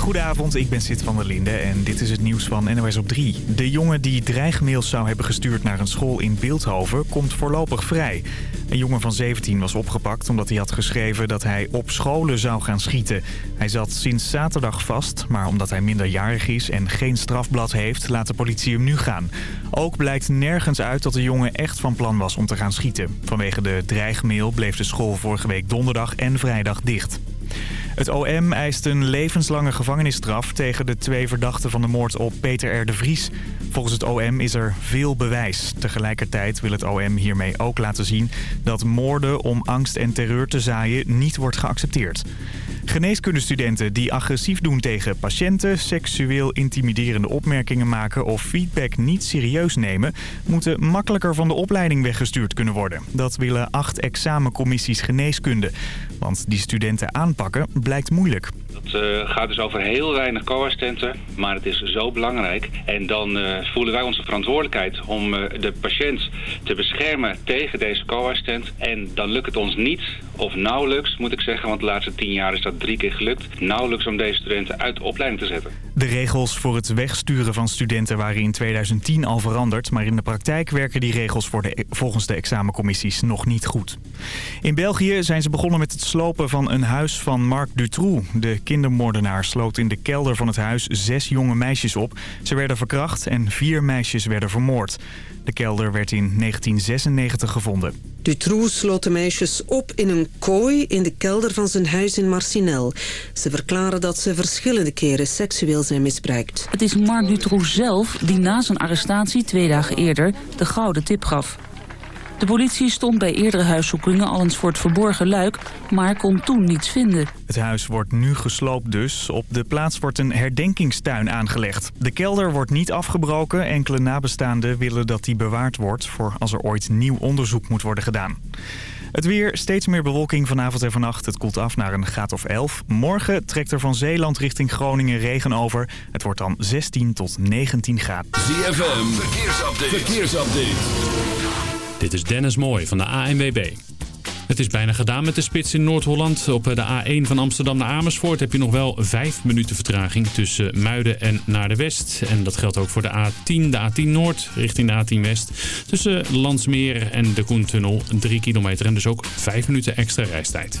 Goedenavond, ik ben Sid van der Linde en dit is het nieuws van NOS op 3. De jongen die dreigmails zou hebben gestuurd naar een school in Beeldhoven komt voorlopig vrij. Een jongen van 17 was opgepakt omdat hij had geschreven dat hij op scholen zou gaan schieten. Hij zat sinds zaterdag vast, maar omdat hij minderjarig is en geen strafblad heeft, laat de politie hem nu gaan. Ook blijkt nergens uit dat de jongen echt van plan was om te gaan schieten. Vanwege de dreigmail bleef de school vorige week donderdag en vrijdag dicht. Het OM eist een levenslange gevangenisstraf tegen de twee verdachten van de moord op Peter R. de Vries. Volgens het OM is er veel bewijs. Tegelijkertijd wil het OM hiermee ook laten zien dat moorden om angst en terreur te zaaien niet wordt geaccepteerd. Geneeskundestudenten die agressief doen tegen patiënten, seksueel intimiderende opmerkingen maken of feedback niet serieus nemen, moeten makkelijker van de opleiding weggestuurd kunnen worden. Dat willen acht examencommissies geneeskunde. Want die studenten aanpakken blijkt moeilijk. Het uh, gaat dus over heel weinig co-assistenten, maar het is zo belangrijk. En dan uh, voelen wij onze verantwoordelijkheid om uh, de patiënt te beschermen tegen deze co-assistent. En dan lukt het ons niet, of nauwelijks moet ik zeggen, want de laatste tien jaar is dat drie keer gelukt, nauwelijks om deze studenten uit de opleiding te zetten. De regels voor het wegsturen van studenten waren in 2010 al veranderd, maar in de praktijk werken die regels voor de, volgens de examencommissies nog niet goed. In België zijn ze begonnen met het slopen van een huis van Marc Dutroux. De kindermoordenaar sloot in de kelder van het huis zes jonge meisjes op. Ze werden verkracht en vier meisjes werden vermoord. De kelder werd in 1996 gevonden. Dutroux sloot de meisjes op in een kooi in de kelder van zijn huis in Marcinel. Ze verklaren dat ze verschillende keren seksueel zijn misbruikt. Het is Marc Dutroux zelf die na zijn arrestatie twee dagen eerder de gouden tip gaf. De politie stond bij eerdere huiszoekingen al eens voor het verborgen luik, maar kon toen niets vinden. Het huis wordt nu gesloopt dus. Op de plaats wordt een herdenkingstuin aangelegd. De kelder wordt niet afgebroken. Enkele nabestaanden willen dat die bewaard wordt voor als er ooit nieuw onderzoek moet worden gedaan. Het weer, steeds meer bewolking vanavond en vannacht. Het koelt af naar een graad of 11. Morgen trekt er van Zeeland richting Groningen regen over. Het wordt dan 16 tot 19 graden. ZFM, verkeersupdate. verkeersupdate. Dit is Dennis Mooij van de ANWB. Het is bijna gedaan met de spits in Noord-Holland. Op de A1 van Amsterdam naar Amersfoort heb je nog wel 5 minuten vertraging tussen Muiden en naar de West. En dat geldt ook voor de A10, de A10 Noord richting de A10 West. Tussen Landsmeer en de Koentunnel 3 kilometer en dus ook 5 minuten extra reistijd.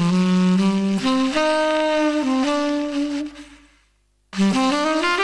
Música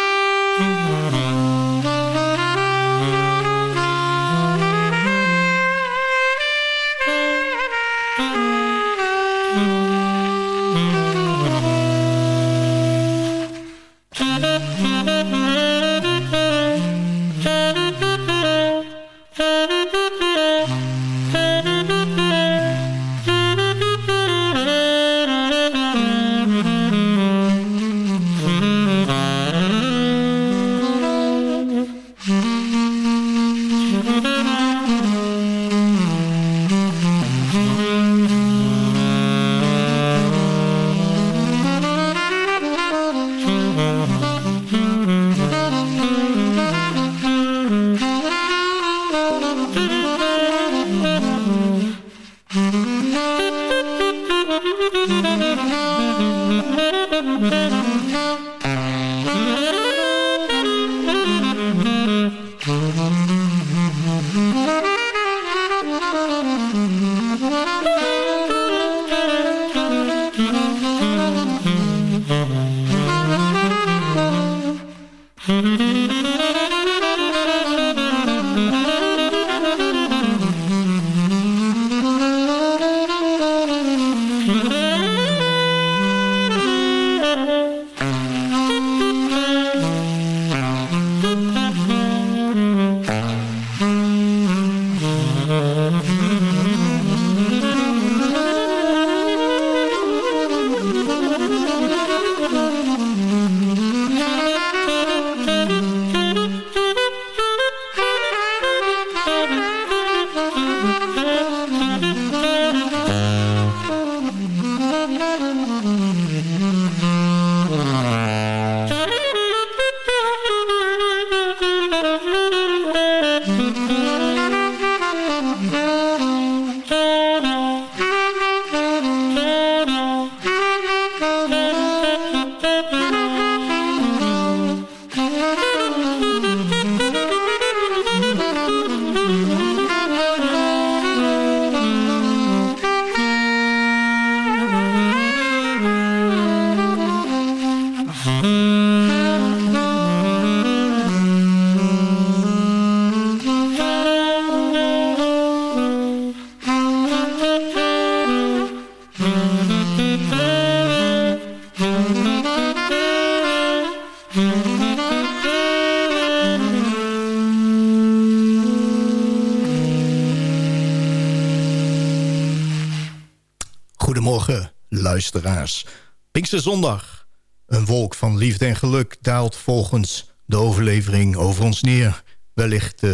luisteraars. Pinksterzondag. Een wolk van liefde en geluk daalt volgens de overlevering over ons neer. Wellicht uh,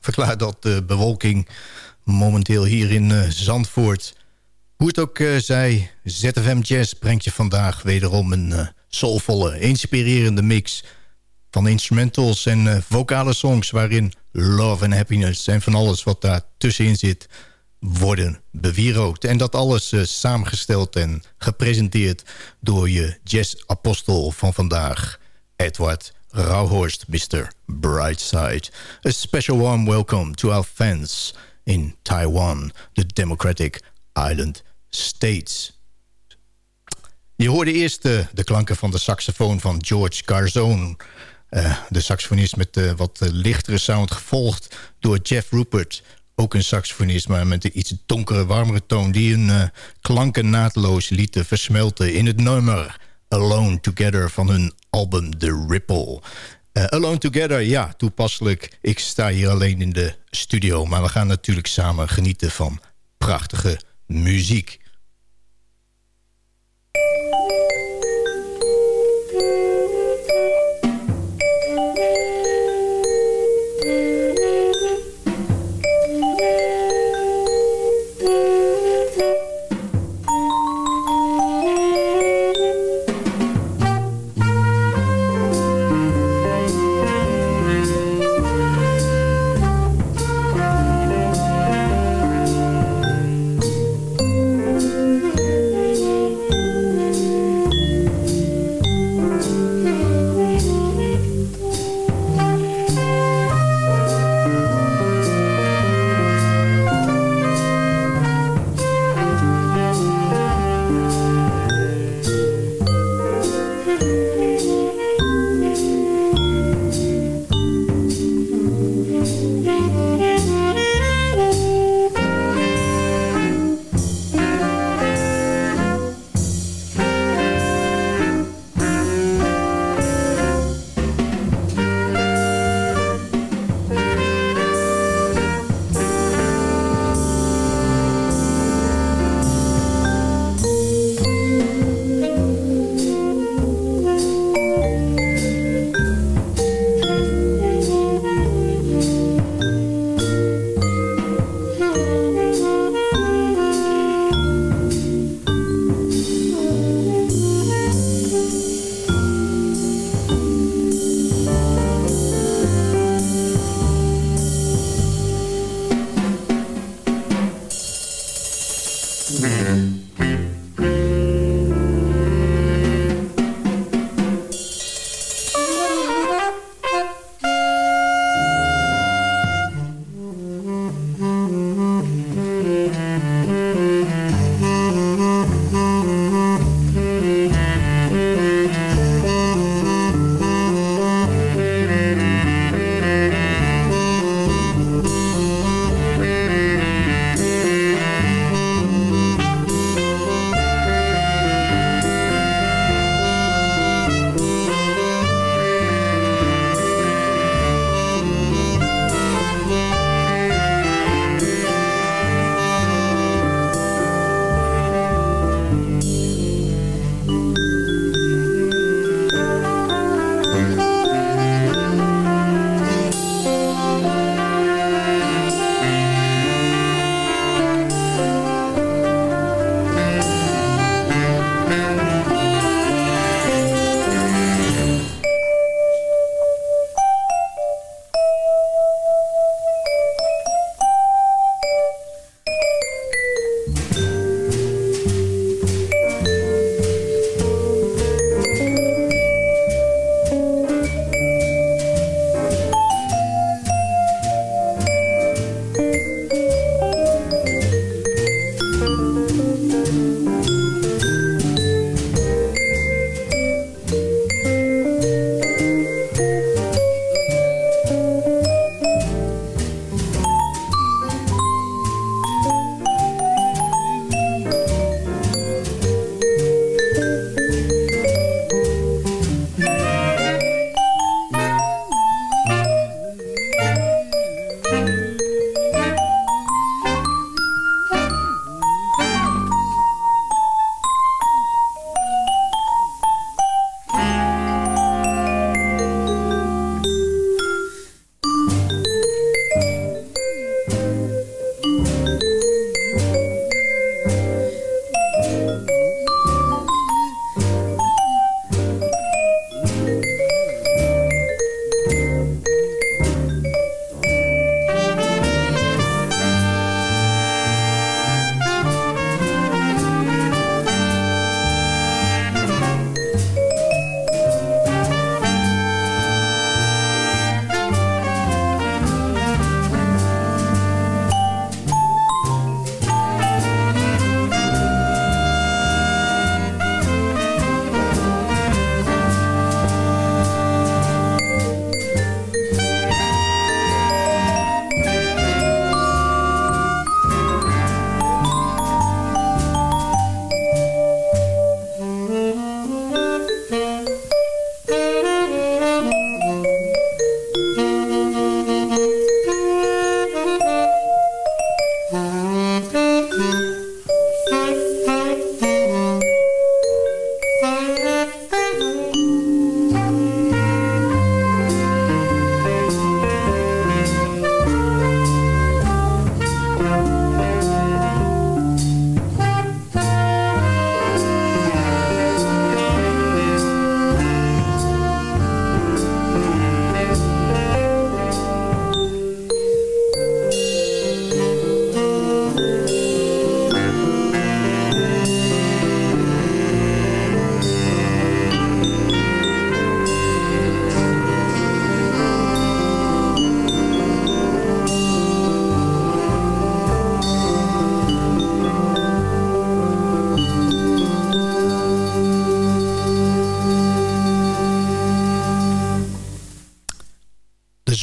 verklaart dat de bewolking momenteel hier in uh, Zandvoort. Hoe het ook uh, zij, ZFM Jazz brengt je vandaag wederom een soulvolle, inspirerende mix... van instrumentals en vocale songs waarin love en happiness... en van alles wat daar tussenin zit worden bewierookt. En dat alles uh, samengesteld en gepresenteerd door je jazz-apostel van vandaag, Edward Rauhorst, Mr. Brightside. A special warm welcome to our fans in Taiwan, the Democratic Island States. Je hoorde eerst de, de klanken van de saxofoon van George Garzone... Uh, de saxofonist met wat lichtere sound gevolgd door Jeff Rupert ook een saxofonist, maar met een iets donkere, warmere toon... die een uh, klanken naadloos lieten versmelten in het nummer... Alone Together van hun album The Ripple. Uh, Alone Together, ja, toepasselijk. Ik sta hier alleen in de studio... maar we gaan natuurlijk samen genieten van prachtige muziek.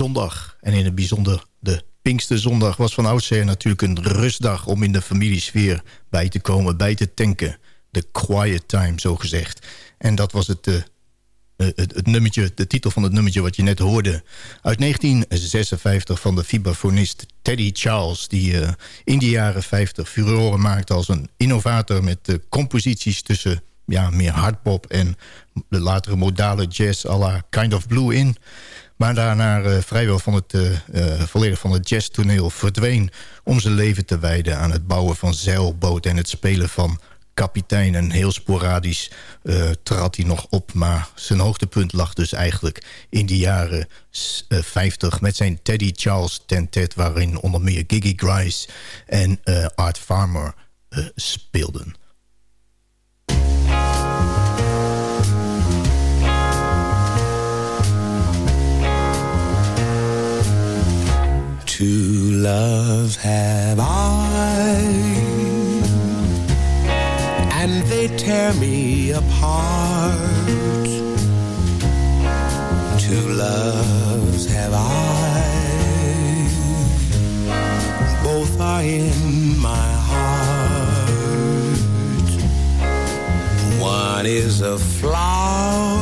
Zondag. En in het bijzonder de Pinksterzondag was van oudsher natuurlijk een rustdag... om in de familiesfeer bij te komen, bij te tanken. De quiet time, zo gezegd. En dat was het, uh, het, het, nummertje, de titel van het nummertje wat je net hoorde. Uit 1956 van de vibrafonist Teddy Charles... die uh, in de jaren 50 furoren maakte als een innovator... met composities tussen ja, meer hardpop en de latere modale jazz... à la Kind of Blue in... Maar daarna uh, vrijwel van het, uh, uh, volledig van het jazztoneel verdween... om zijn leven te wijden aan het bouwen van zeilboten... en het spelen van kapitein. En heel sporadisch trad hij nog op. Maar zijn hoogtepunt lag dus eigenlijk in de jaren 50... met zijn Teddy Charles Tentet... waarin onder meer Gigi Grice en Art Farmer speelden. Two loves have I, and they tear me apart. Two loves have I, both are in my heart. One is a flower,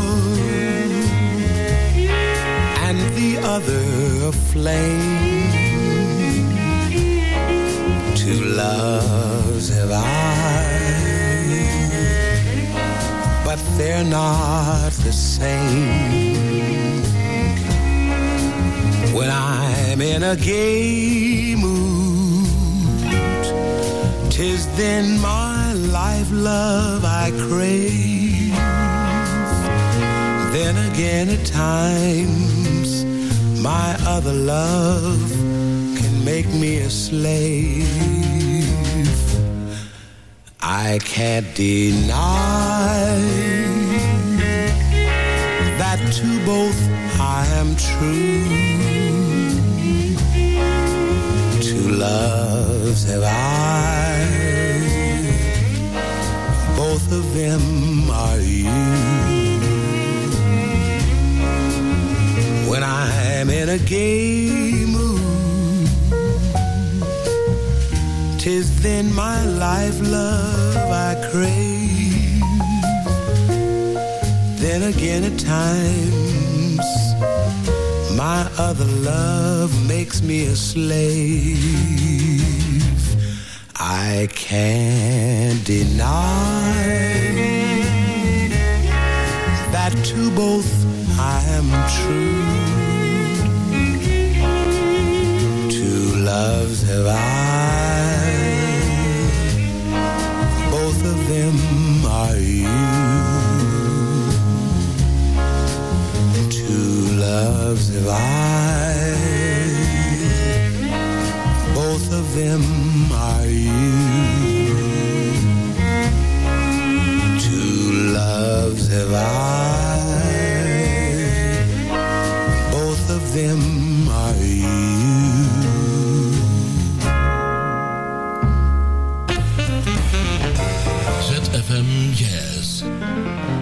and the other a flame two loves have I, but they're not the same. When I'm in a gay mood, tis then my life love I crave. Then again at times, my other love make me a slave. I can't deny that to both I am true. Two loves have I, both of them are you. When I'm in a gay Tis then my life love I crave. Then again at times, my other love makes me a slave. I can't deny that to both I am true. Two loves have I both of them are you. Two loves have I, both of them are you. ZFM Jazz. verscheurd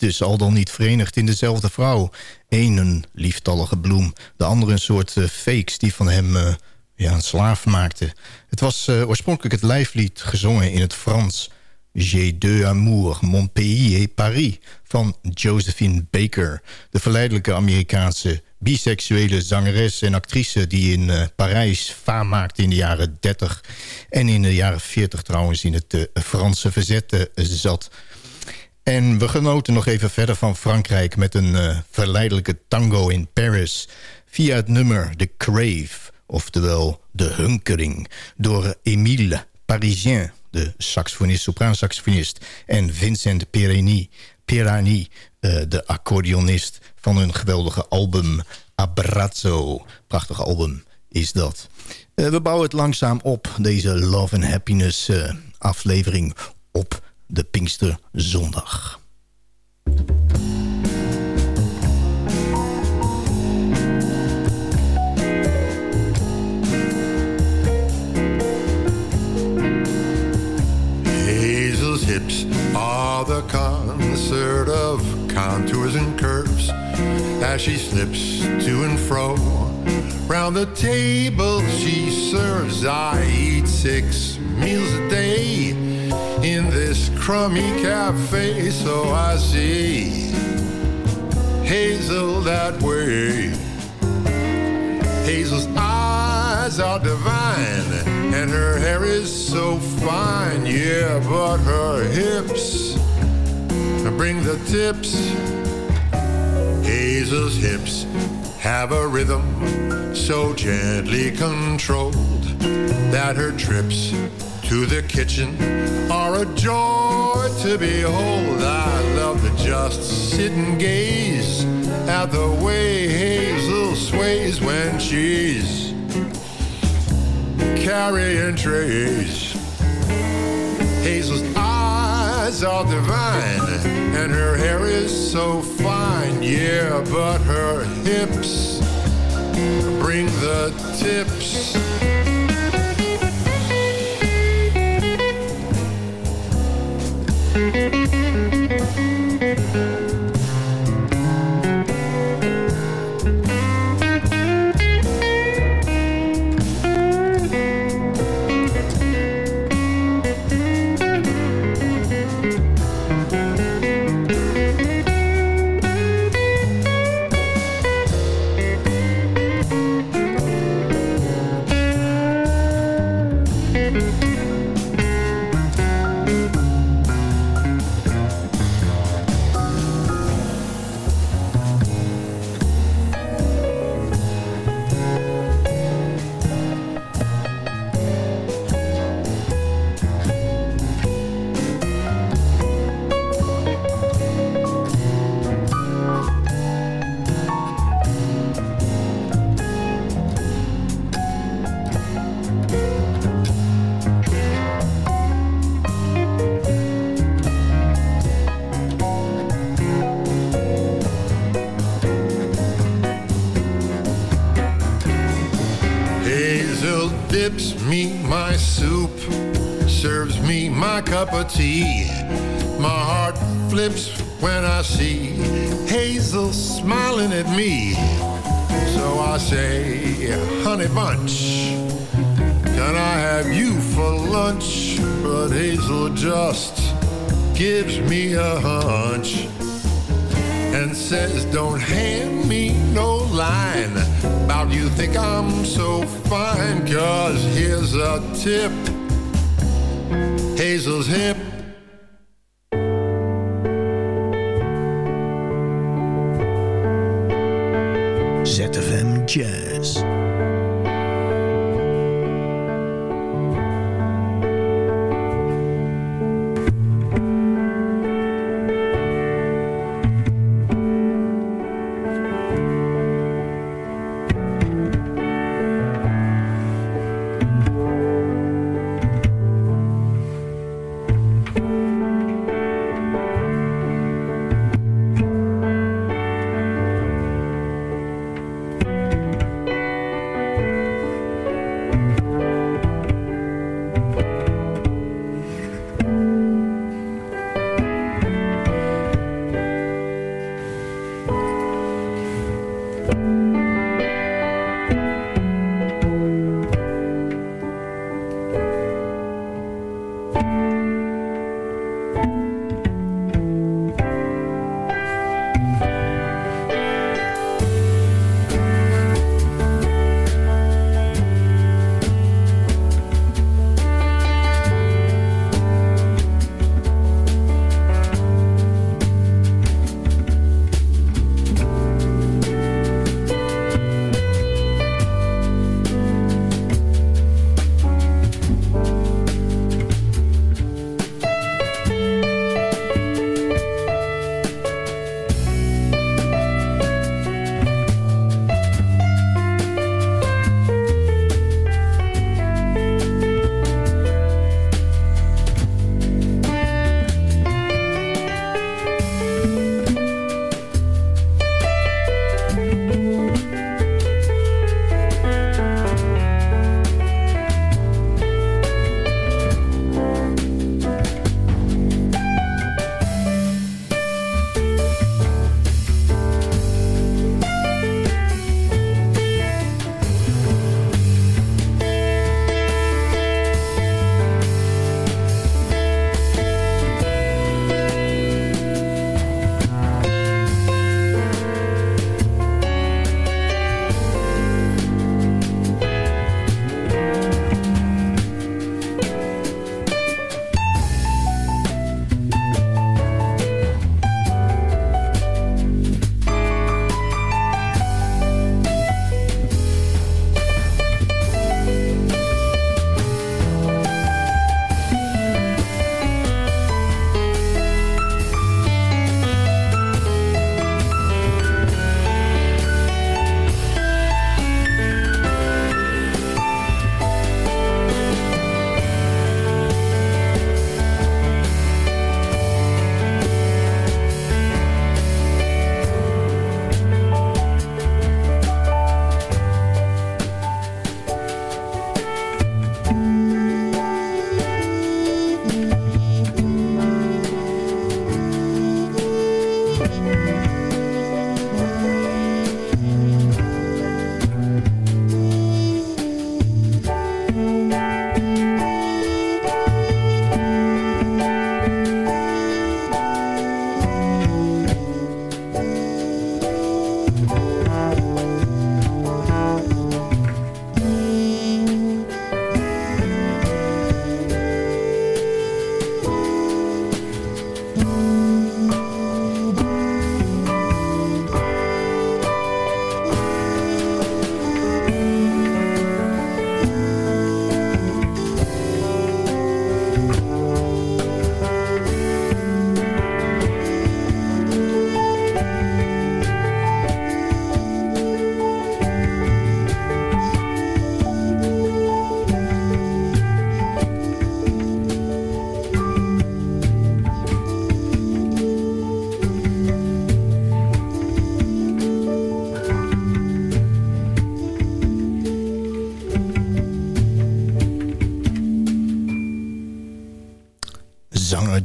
liefdes, al dan niet verenigd in dezelfde vrouw. Eén een lieftallige bloem, de andere een soort uh, fakes die van hem uh, ja, een slaaf maakte. Het was uh, oorspronkelijk het lijflied gezongen in het Frans... J'ai deux amours, mon pays et Paris... van Josephine Baker, de verleidelijke Amerikaanse biseksuele zangeres en actrice... die in Parijs faam maakte in de jaren 30... en in de jaren 40 trouwens in het Franse verzet zat... En we genoten nog even verder van Frankrijk... met een uh, verleidelijke tango in Paris... via het nummer The Crave, oftewel De Hunkering... door Émile Parisien, de saxofonist, sopraansaxofonist... en Vincent Pirani, Pirani uh, de accordeonist... van hun geweldige album Abrazzo. Prachtig album is dat. Uh, we bouwen het langzaam op, deze Love and Happiness aflevering... op de Pinksterzondag. Hazel's hips are the concert of contours and curves as she slips to and fro. Round the table she serves, I eat six meals a day in this crummy cafe, so I see Hazel that way. Hazel's eyes are divine, and her hair is so fine, yeah, but her hips bring the tips. Hazel's hips have a rhythm so gently controlled that her trips to the kitchen are a joy to behold. I love to just sit and gaze at the way Hazel sways when she's carrying trays. Hazel's eyes are divine, and her hair is so fine, yeah, but her hips bring the tips. Cup tea. My heart flips when I see Hazel smiling at me. So I say, honey bunch, can I have you for lunch? But Hazel just gives me a hunch and says, don't hand me no line about you think I'm so fine, cause here's a tip Hazel's hip.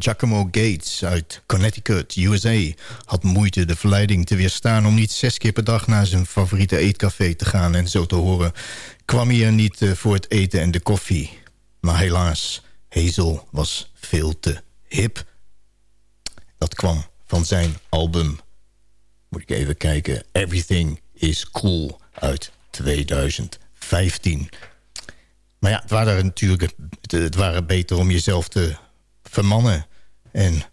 Giacomo Gates uit Connecticut, USA... had moeite de verleiding te weerstaan om niet zes keer per dag... naar zijn favoriete eetcafé te gaan. En zo te horen kwam hij er niet eh, voor het eten en de koffie. Maar helaas, Hazel was veel te hip. Dat kwam van zijn album. Moet ik even kijken. Everything is Cool uit 2015. Maar ja, het waren natuurlijk het waren beter om jezelf te vermannen en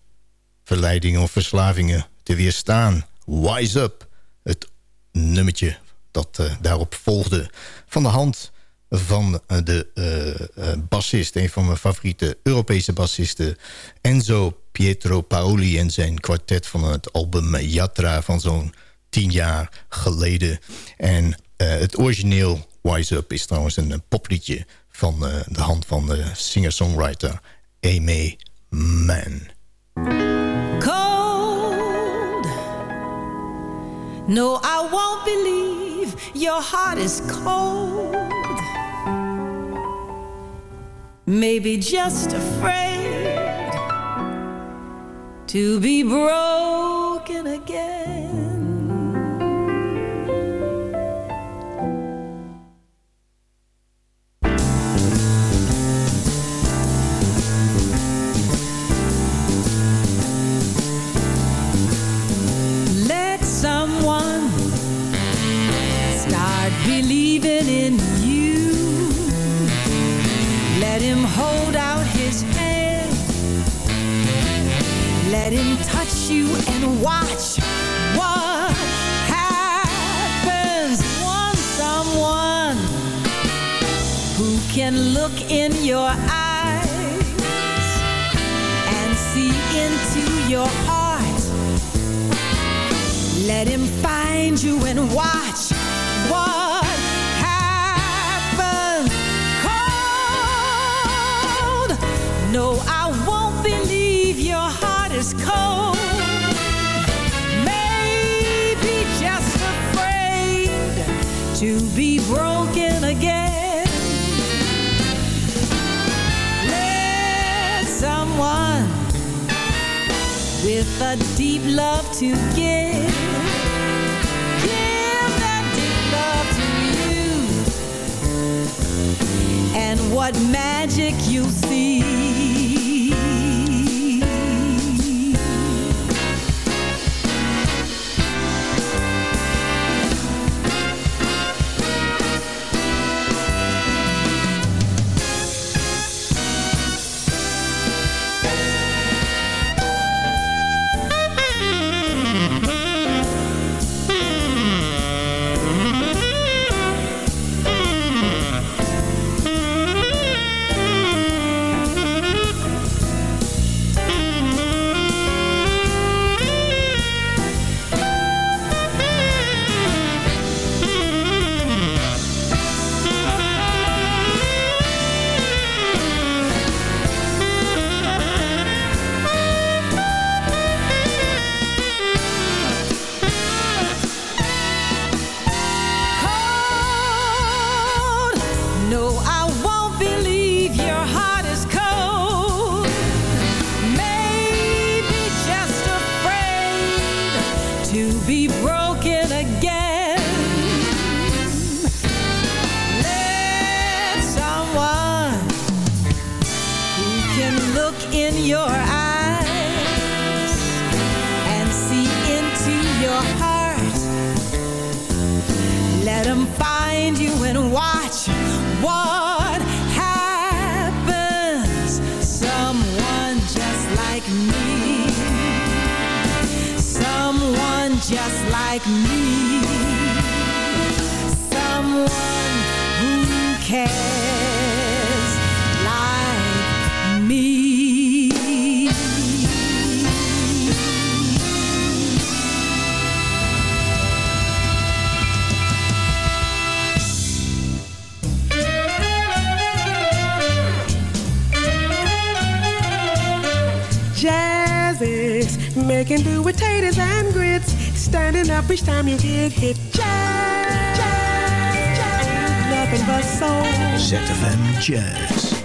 verleidingen of verslavingen te weerstaan. Wise Up, het nummertje dat daarop volgde. Van de hand van de bassist, een van mijn favoriete Europese bassisten... Enzo Pietro Paoli en zijn kwartet van het album Yatra van zo'n tien jaar geleden. En het origineel Wise Up is trouwens een popliedje van de hand van de singer-songwriter Amy Mann. Cold. No, I won't believe your heart is cold. Maybe just afraid to be broken again. Believing in you. Let him hold out his hand. Let him touch you and watch what happens. Want someone who can look in your eyes and see into your heart. Let him find you and watch No, I won't believe your heart is cold. Maybe just afraid to be broken again. Let someone with a deep love to give. Give that deep love to you. And what magic you see can do with taters and grits. Standing up each time you get hit. Jazz, jazz, jazz. Nothing but soul. ZFM Jazz.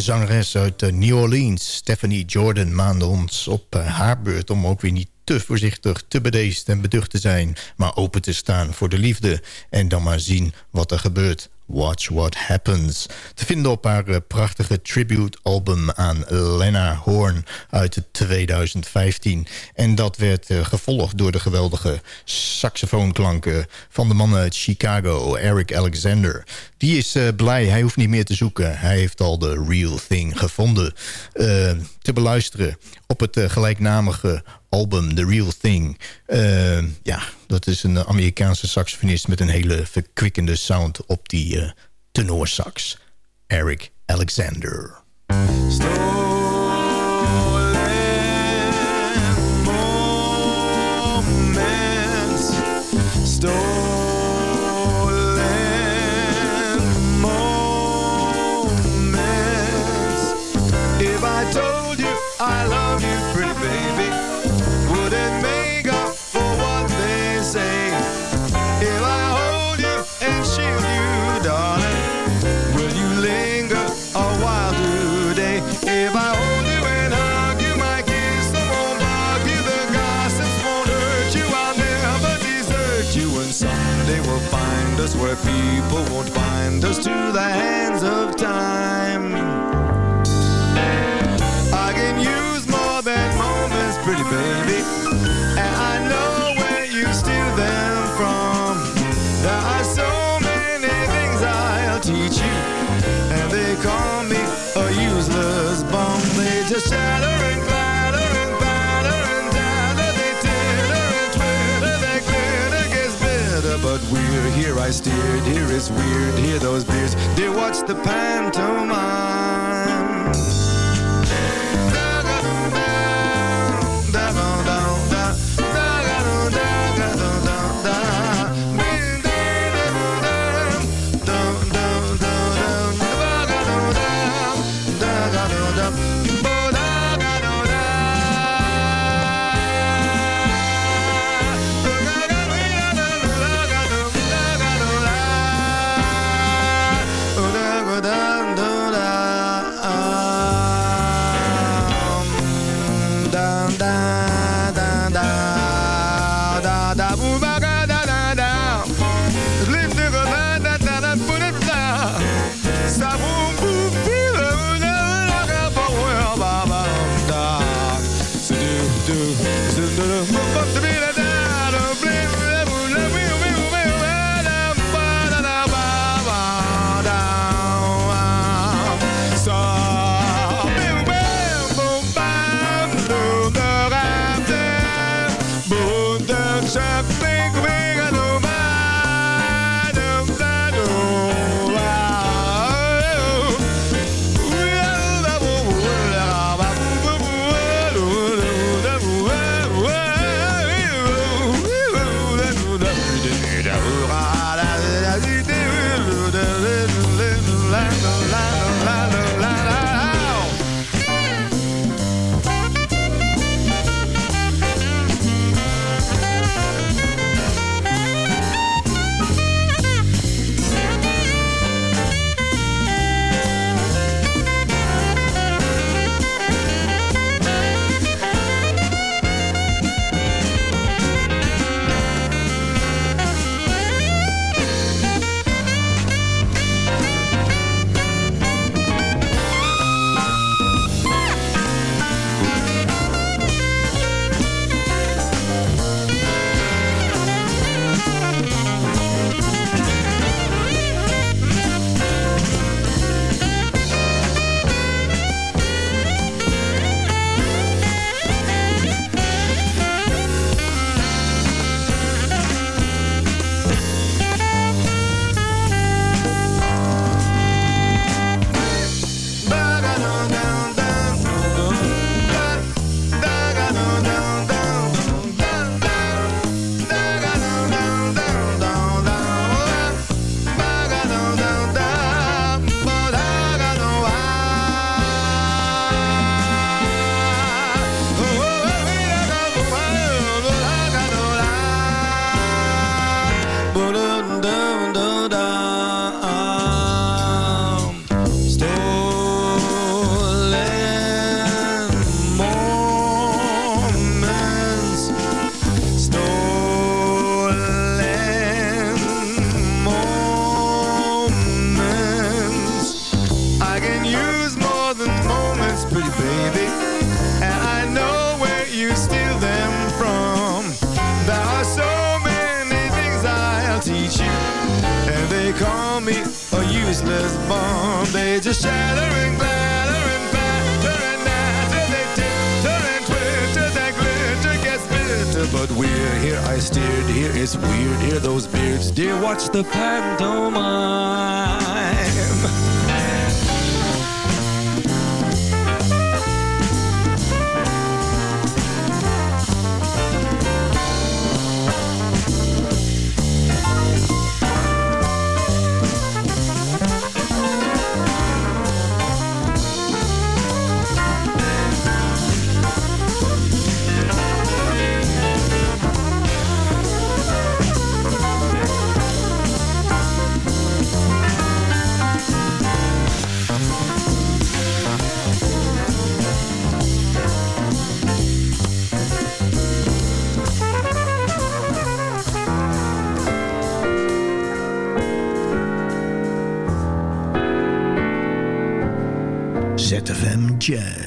De zangeres uit eh, New Orleans, Stephanie Jordan, maande ons op eh, haar beurt... om ook weer niet te voorzichtig, te bedeesd en beducht te zijn... maar open te staan voor de liefde en dan maar zien wat er gebeurt. Watch What Happens. Te vinden op haar eh, prachtige tribute-album aan Lena Horn uit 2015. En dat werd uh, gevolgd door de geweldige saxofoonklanken... van de man uit Chicago, Eric Alexander. Die is uh, blij, hij hoeft niet meer te zoeken. Hij heeft al de real thing gevonden. te beluisteren op het gelijknamige album The Real Thing. Uh, ja, dat is een Amerikaanse saxofonist met een hele verkwikkende sound op die uh, tenorsax. Eric Alexander. Where people won't bind us to the hands of time. I steered. Here it's weird. Hear those beers. Dear, watch the pantomime? Call me a useless bomb. They just shatter and clatter and batter and natter. They titter and twitter, that glitter gets bitter. But we're here, I steered here, it's weird. Hear those beards, dear, watch the pantomime. Jazz.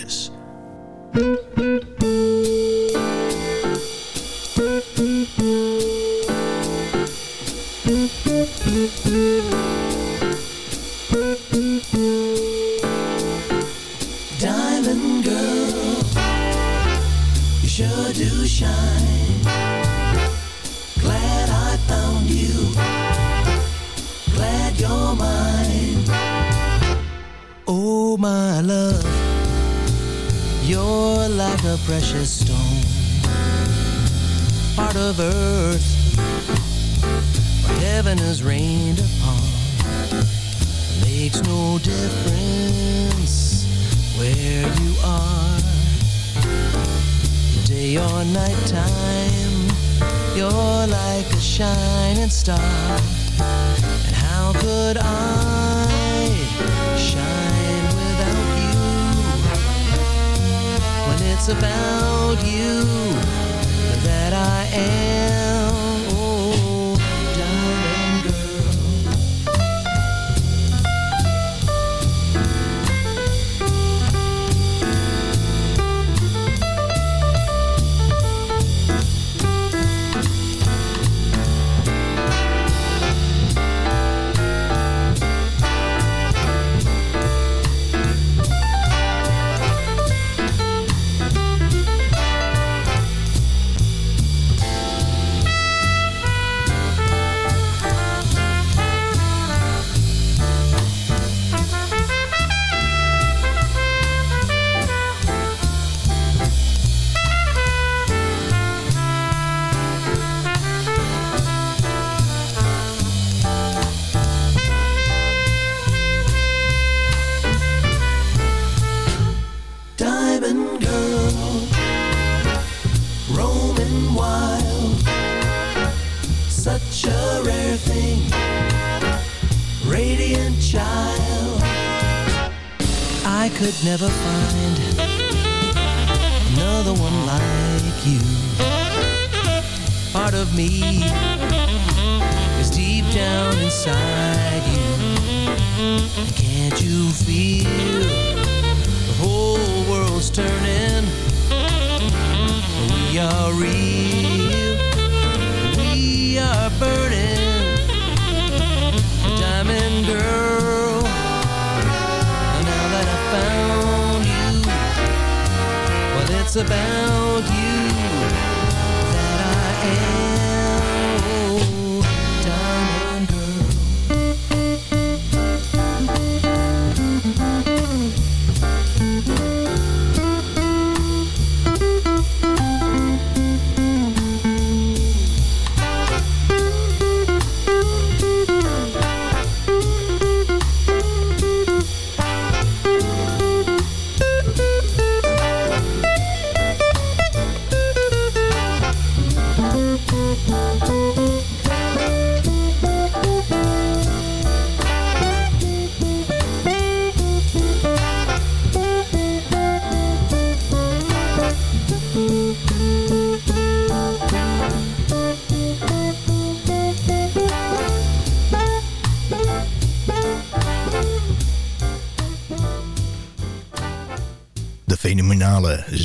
Or night time, you're like a shining star. And how could I shine without you? When it's about you that I am. About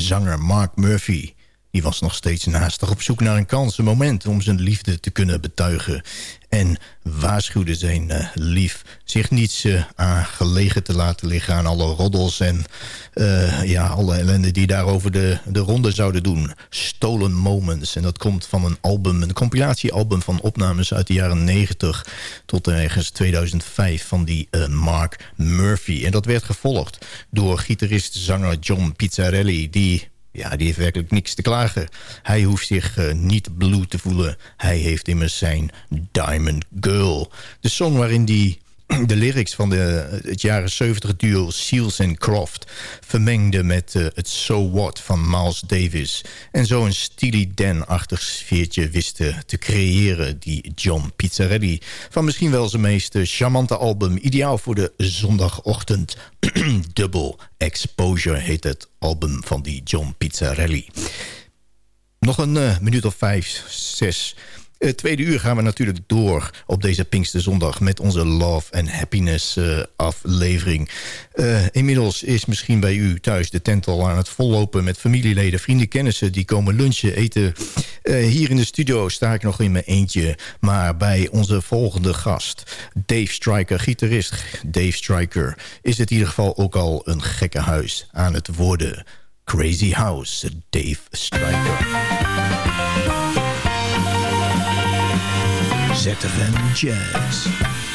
zanger Mark Murphy. Die was nog steeds naastig op zoek naar een kans, een moment om zijn liefde te kunnen betuigen. En waarschuwde zijn uh, lief zich niets uh, aan gelegen te laten liggen aan alle roddels en uh, ja, alle ellende die daarover de, de ronde zouden doen. Stolen Moments. En dat komt van een album, een compilatiealbum van opnames uit de jaren 90 tot ergens 2005 van die Mark Murphy. En dat werd gevolgd door gitarist-zanger John Pizzarelli, die ja, die heeft werkelijk niks te klagen. Hij hoeft zich uh, niet blue te voelen. Hij heeft immers zijn Diamond Girl. De song waarin die de lyrics van de, het jaren 70 duo Seals and Croft... vermengde met uh, het So What van Miles Davis... en zo een Steely Dan-achtig sfeertje wisten te creëren... die John Pizzarelli van misschien wel zijn meest charmante album... ideaal voor de zondagochtend. Double Exposure heet het album van die John Pizzarelli. Nog een minuut of vijf, zes... Uh, tweede uur gaan we natuurlijk door op deze Pinksterzondag... met onze Love and Happiness uh, aflevering. Uh, inmiddels is misschien bij u thuis de tent al aan het vollopen... met familieleden, vrienden, kennissen die komen lunchen, eten. hier in de studio sta ik nog in mijn eentje. Maar bij onze volgende gast, Dave Stryker, gitarist Dave Stryker... is het in ieder geval ook al een gekke huis aan het worden... Crazy House, Dave Stryker. ZFM Jazz.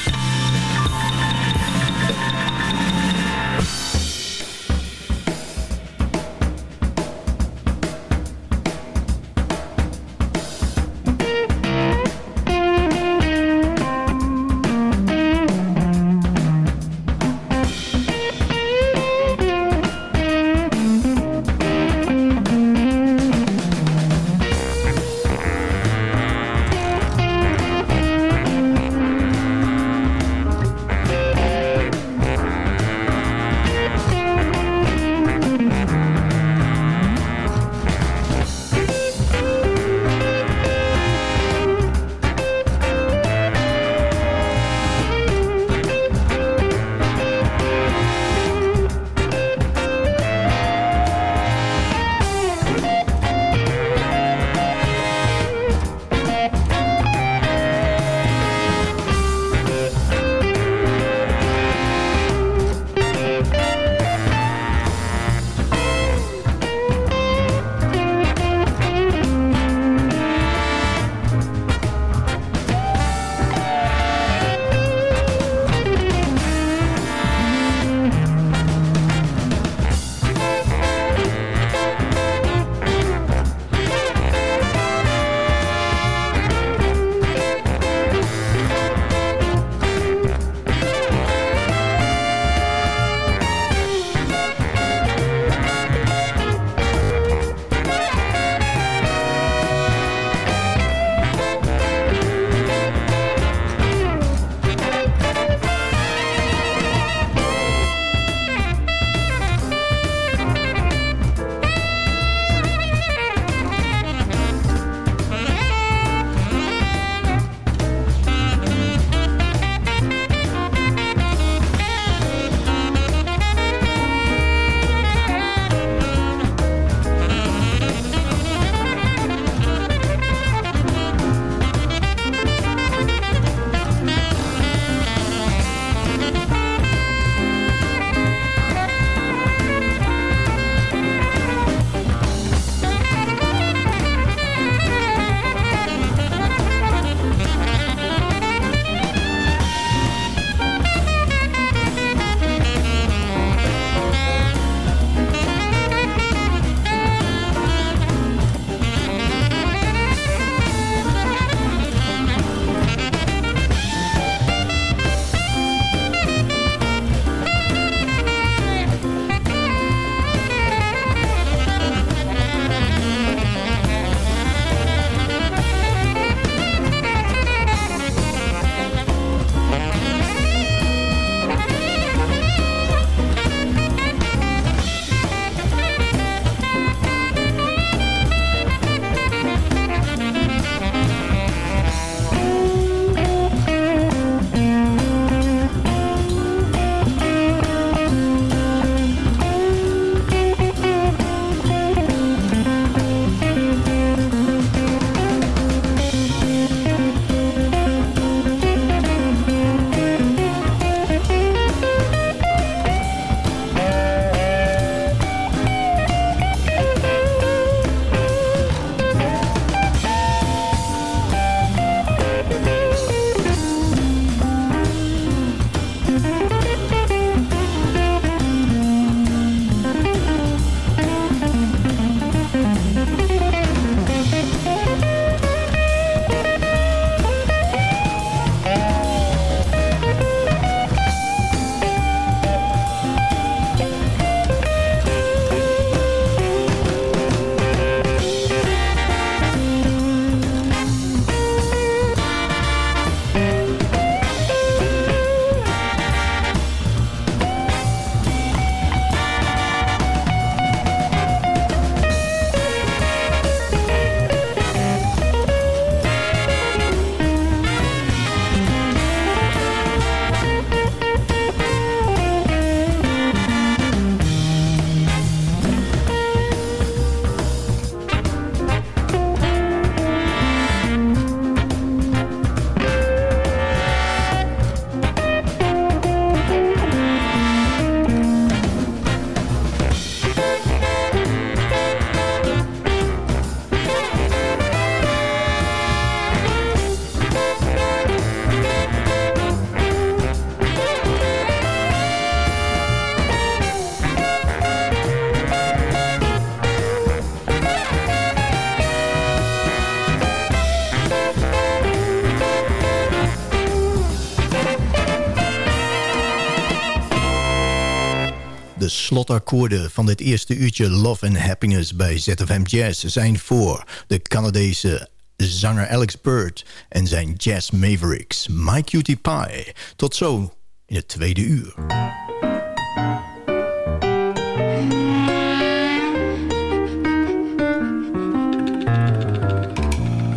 Slotakkoorden van dit eerste uurtje Love and Happiness bij ZFM Jazz zijn voor de Canadese zanger Alex Bird en zijn Jazz Mavericks, My Cutie Pie. Tot zo in het tweede uur.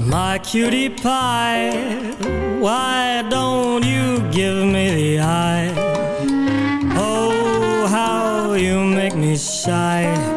My cutie pie, why don't you give me the eye? side.